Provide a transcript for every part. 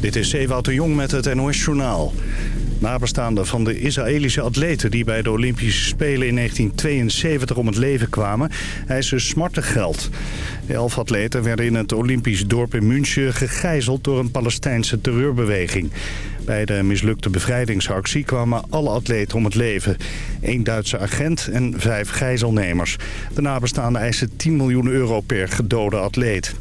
Dit is Ewout de Jong met het NOS-journaal. Nabestaanden van de Israëlische atleten die bij de Olympische Spelen in 1972 om het leven kwamen, eisen smartig geld. De elf atleten werden in het Olympisch dorp in München gegijzeld door een Palestijnse terreurbeweging. Bij de mislukte bevrijdingsactie kwamen alle atleten om het leven. één Duitse agent en vijf gijzelnemers. De nabestaanden eisen 10 miljoen euro per gedode atleet.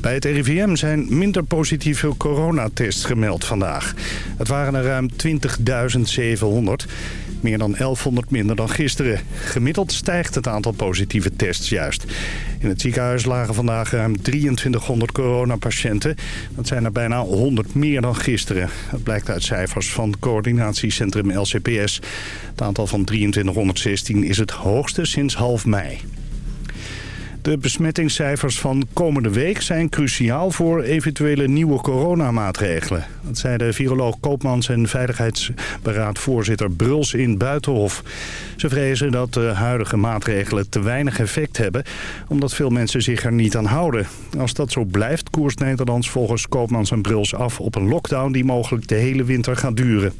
Bij het RIVM zijn minder positieve coronatests gemeld vandaag. Het waren er ruim 20.700. Meer dan 1100 minder dan gisteren. Gemiddeld stijgt het aantal positieve tests juist. In het ziekenhuis lagen vandaag ruim 2300 coronapatiënten. Dat zijn er bijna 100 meer dan gisteren. Dat blijkt uit cijfers van het coördinatiecentrum LCPS. Het aantal van 2316 is het hoogste sinds half mei. De besmettingscijfers van komende week zijn cruciaal voor eventuele nieuwe coronamaatregelen. Dat de viroloog Koopmans en Veiligheidsberaadvoorzitter Bruls in Buitenhof. Ze vrezen dat de huidige maatregelen te weinig effect hebben, omdat veel mensen zich er niet aan houden. Als dat zo blijft, koerst Nederlands volgens Koopmans en Bruls af op een lockdown die mogelijk de hele winter gaat duren.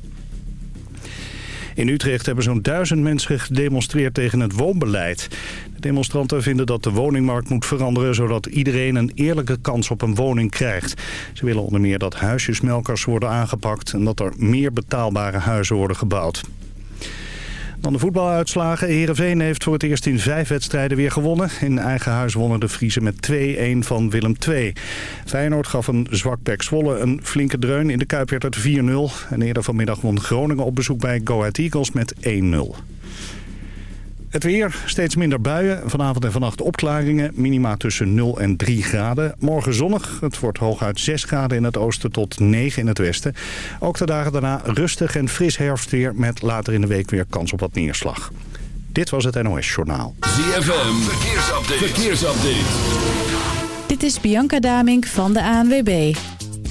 In Utrecht hebben zo'n duizend mensen gedemonstreerd tegen het woonbeleid. De demonstranten vinden dat de woningmarkt moet veranderen... zodat iedereen een eerlijke kans op een woning krijgt. Ze willen onder meer dat huisjesmelkers worden aangepakt... en dat er meer betaalbare huizen worden gebouwd. Dan de voetbaluitslagen. Heerenveen heeft voor het eerst in vijf wedstrijden weer gewonnen. In eigen huis wonnen de Friese met 2-1 van Willem II. Feyenoord gaf een zwak Pek Zwolle een flinke dreun. In de Kuip werd het 4-0. En eerder vanmiddag won Groningen op bezoek bij Go Ahead Eagles met 1-0. Het weer, steeds minder buien. Vanavond en vannacht opklaringen. Minima tussen 0 en 3 graden. Morgen zonnig. Het wordt hooguit 6 graden in het oosten tot 9 in het westen. Ook de dagen daarna rustig en fris herfstweer... met later in de week weer kans op wat neerslag. Dit was het NOS Journaal. ZFM, verkeersupdate. verkeersupdate. Dit is Bianca Damink van de ANWB.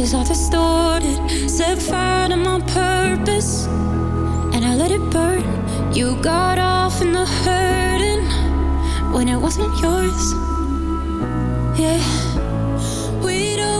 Voices are distorted, set fire to my purpose, and I let it burn. You got off in the hurting when it wasn't yours. Yeah, we don't.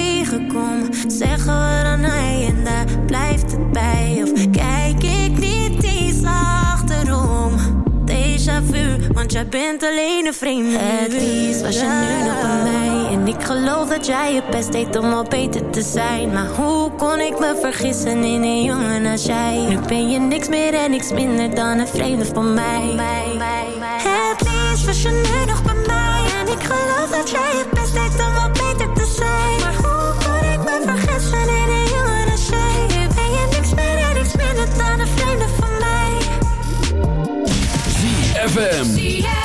tegenkom, zeggen we aan hij en daar blijft het bij. Of kijk ik niet eens achterom? Deze vu, want jij bent alleen een vreemde. Het liefst was je nu nog bij mij. En ik geloof dat jij je best deed om al beter te zijn. Maar hoe kon ik me vergissen in een jongen als jij? Nu ben je niks meer en niks minder dan een vreemde van mij. Het liefst was je nu nog bij mij. En ik geloof dat jij je best deed om ZFM.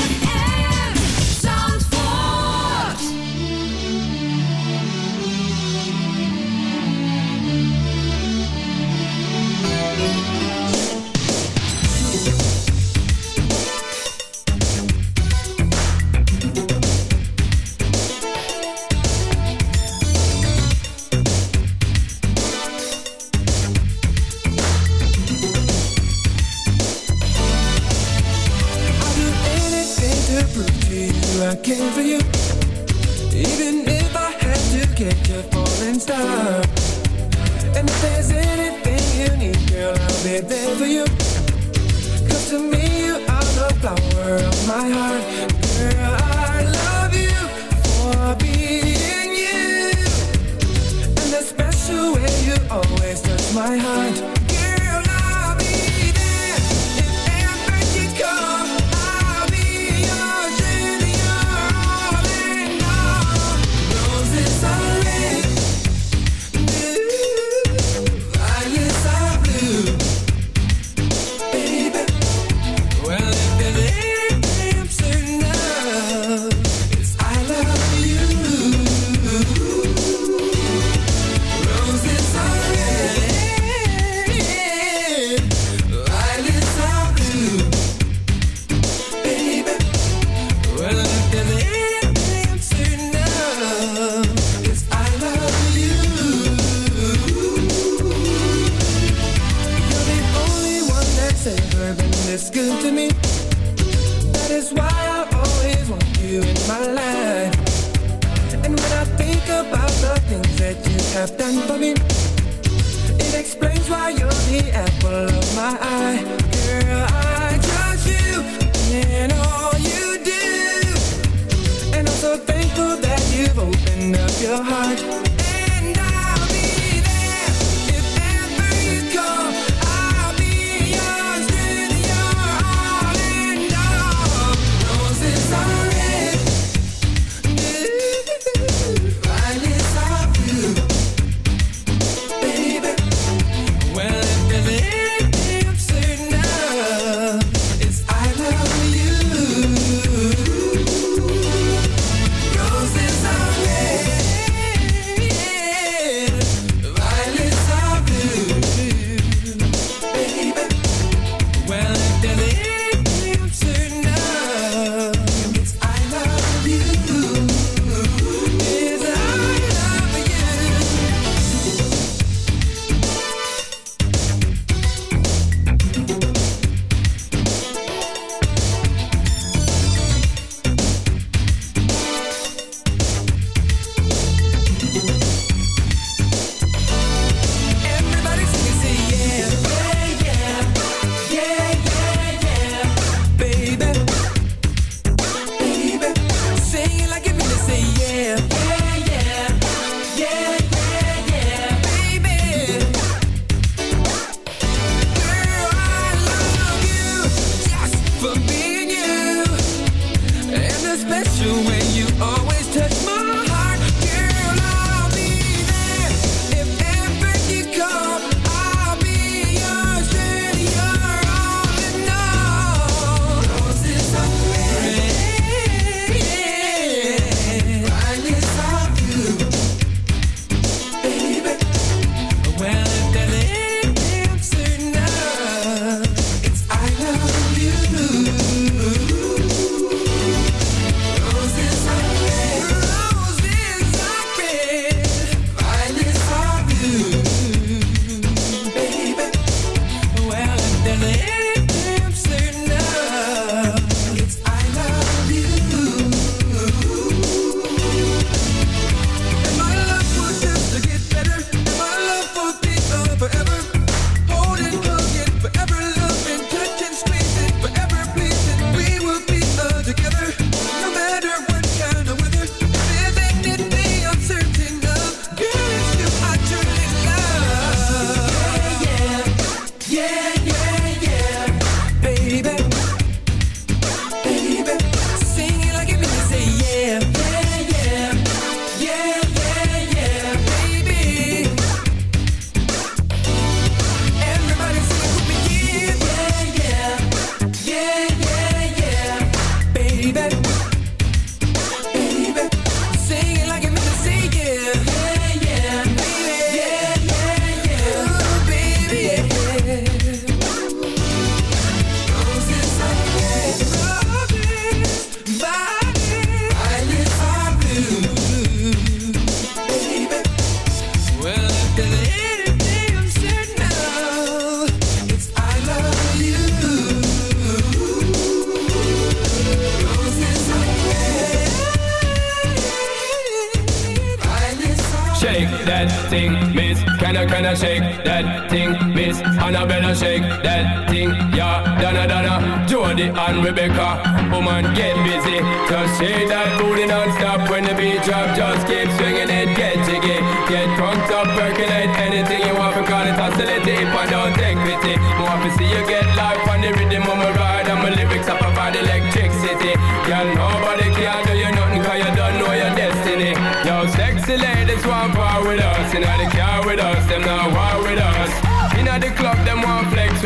that thing, Miss Annabella shake that thing, yeah, Donna Donna, Jody and Rebecca, woman get busy, just shake that booty non-stop when the beat drop, just keep swinging it, get jiggy, get drunk, up, percolate anything you want, because it's hostility, if I don't take pity, more to see you get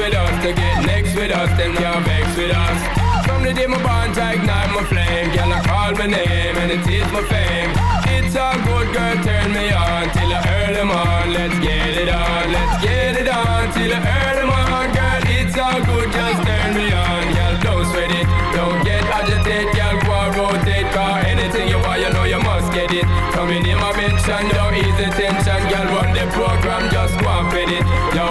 with us, to get next with us, them can't vex with us. From the day my bond I ignite my flame, girl I call my name and it is my fame. It's a good, girl, turn me on till I earn them on. Let's get it on, let's get it on till I earn them on, girl. It's all good, just turn me on, girl. Don't sweat it, don't get agitated, girl. Go and rotate, car. Anything you want, you know you must get it. Coming in my mention, don't ease the tension, girl. Run the program, just go and fit it, yo.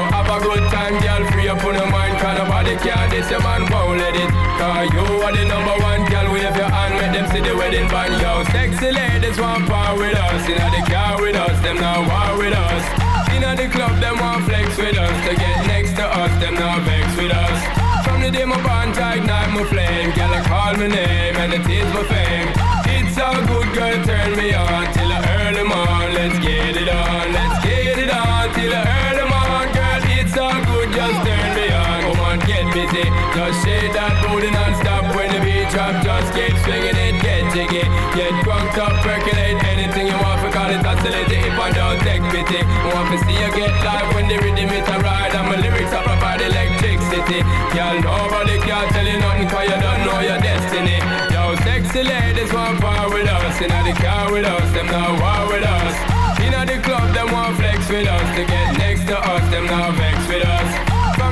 Cause nobody care this, your man won't let it Cause you are the number one girl, wave your hand Make them see the wedding band, yo Sexy ladies want power with us Inna the car with us, them not war with us Inna the club, them want flex with us To get next to us, them not vex with us From the day my band night my flame Girl, I call my name and it is my fame It's a good girl, turn me on Till the early morn, let's get it on Let's get it on till the early pity. Just shake that booty non-stop when the beat drop. Just keep swinging it, get jiggy. Get drunk, up, percolate anything you want. Forgot it, oscillate it if I don't take pity. Want to see you get live when the rhythm hit a ride. And my lyrics are about electricity. Y'all nobody can tell you nothing cause you don't know your destiny. Yo, sexy ladies want power with us. Inna the car with us, them not war with us. Inna the club, them want flex with us. To get next to us, them not vex with us.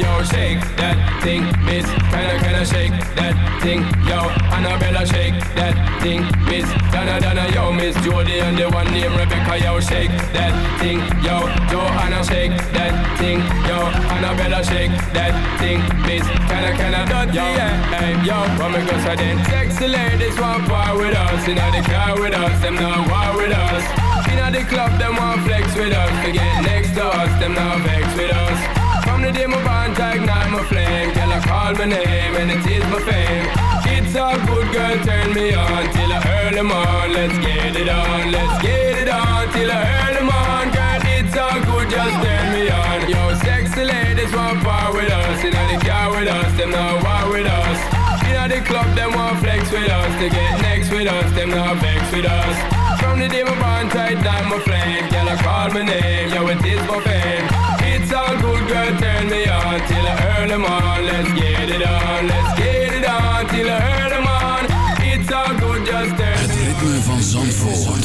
yo, shake that thing, miss. Can I, can I shake that thing, yo. Annabella, shake that thing, miss. Donna, Donna, yo, miss. Jody and the one named Rebecca, yo, shake that thing, yo. Joanna, shake that thing, yo. Annabella, shake that thing, miss. Can I, can I? dirty, yo, yeah. hey, yo. From a girl's head in. Sexy ladies want part with us. In the car with us, them not war with us. In the club, them want flex with us. To get next to us, them not vex with us. From the day my band to ignite my flame girl I call my name and it is my fame It's a good girl, turn me on Till I earn them on, let's get it on Let's get it on, till I earn them on Girl, it's all good, just turn me on Yo, sexy ladies want part with us You know they care with us, them not war with us In the club, them want flex with us They get next with us, them not vex with us from the day my bond tight, like my flame. Girl, I call my name, yo, it is my fame. It's all good, girl, turn me on till I earn them on. Let's get it on, let's get it on till I earn them on. It's all good, just turn me on. Het ritme van Zandvoort.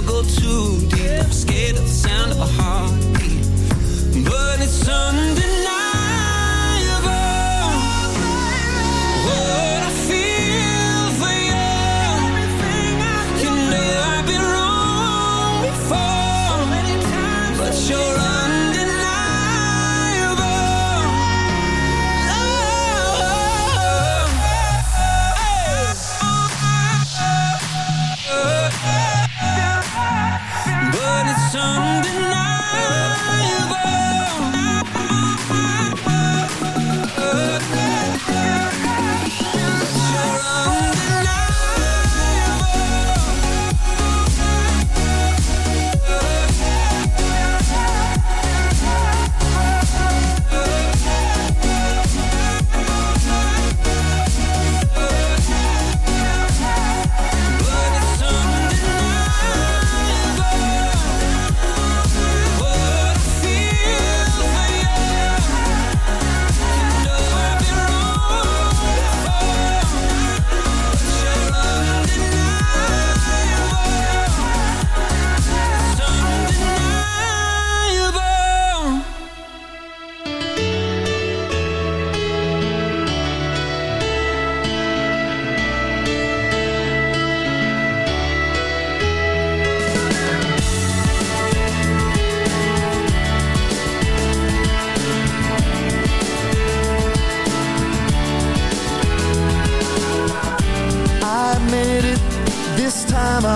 never go to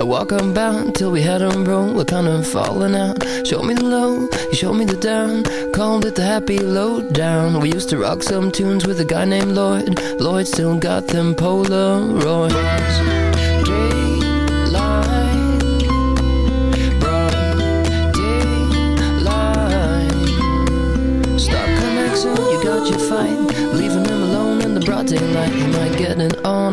I walk on till we had on wrong. We're kind of falling out. Show me the low, you show me the down. Called it the happy lowdown. We used to rock some tunes with a guy named Lloyd. Lloyd still got them Polaroids.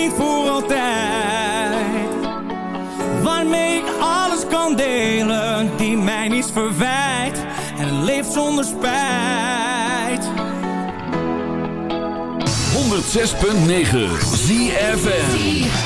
niet voor altijd. Waarmee ik alles kan delen, die mij niets verwijt. En leeft zonder spijt. 106.9 ZFN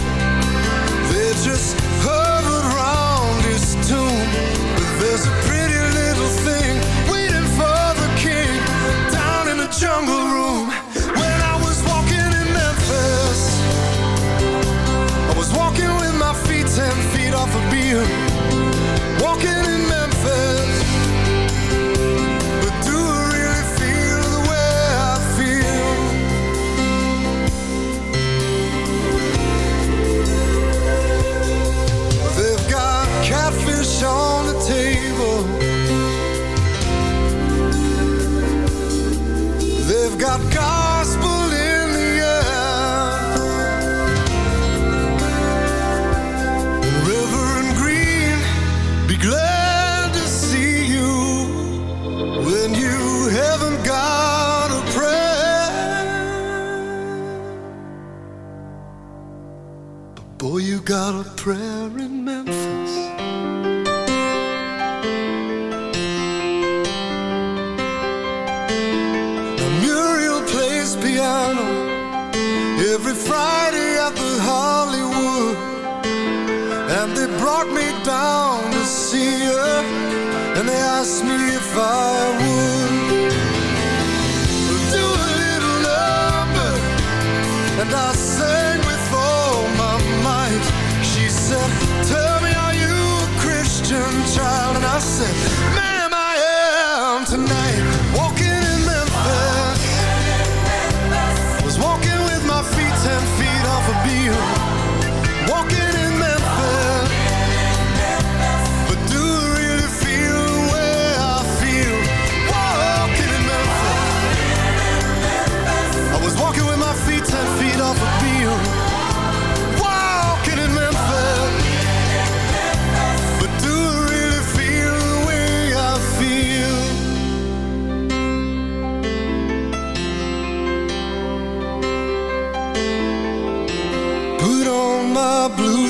you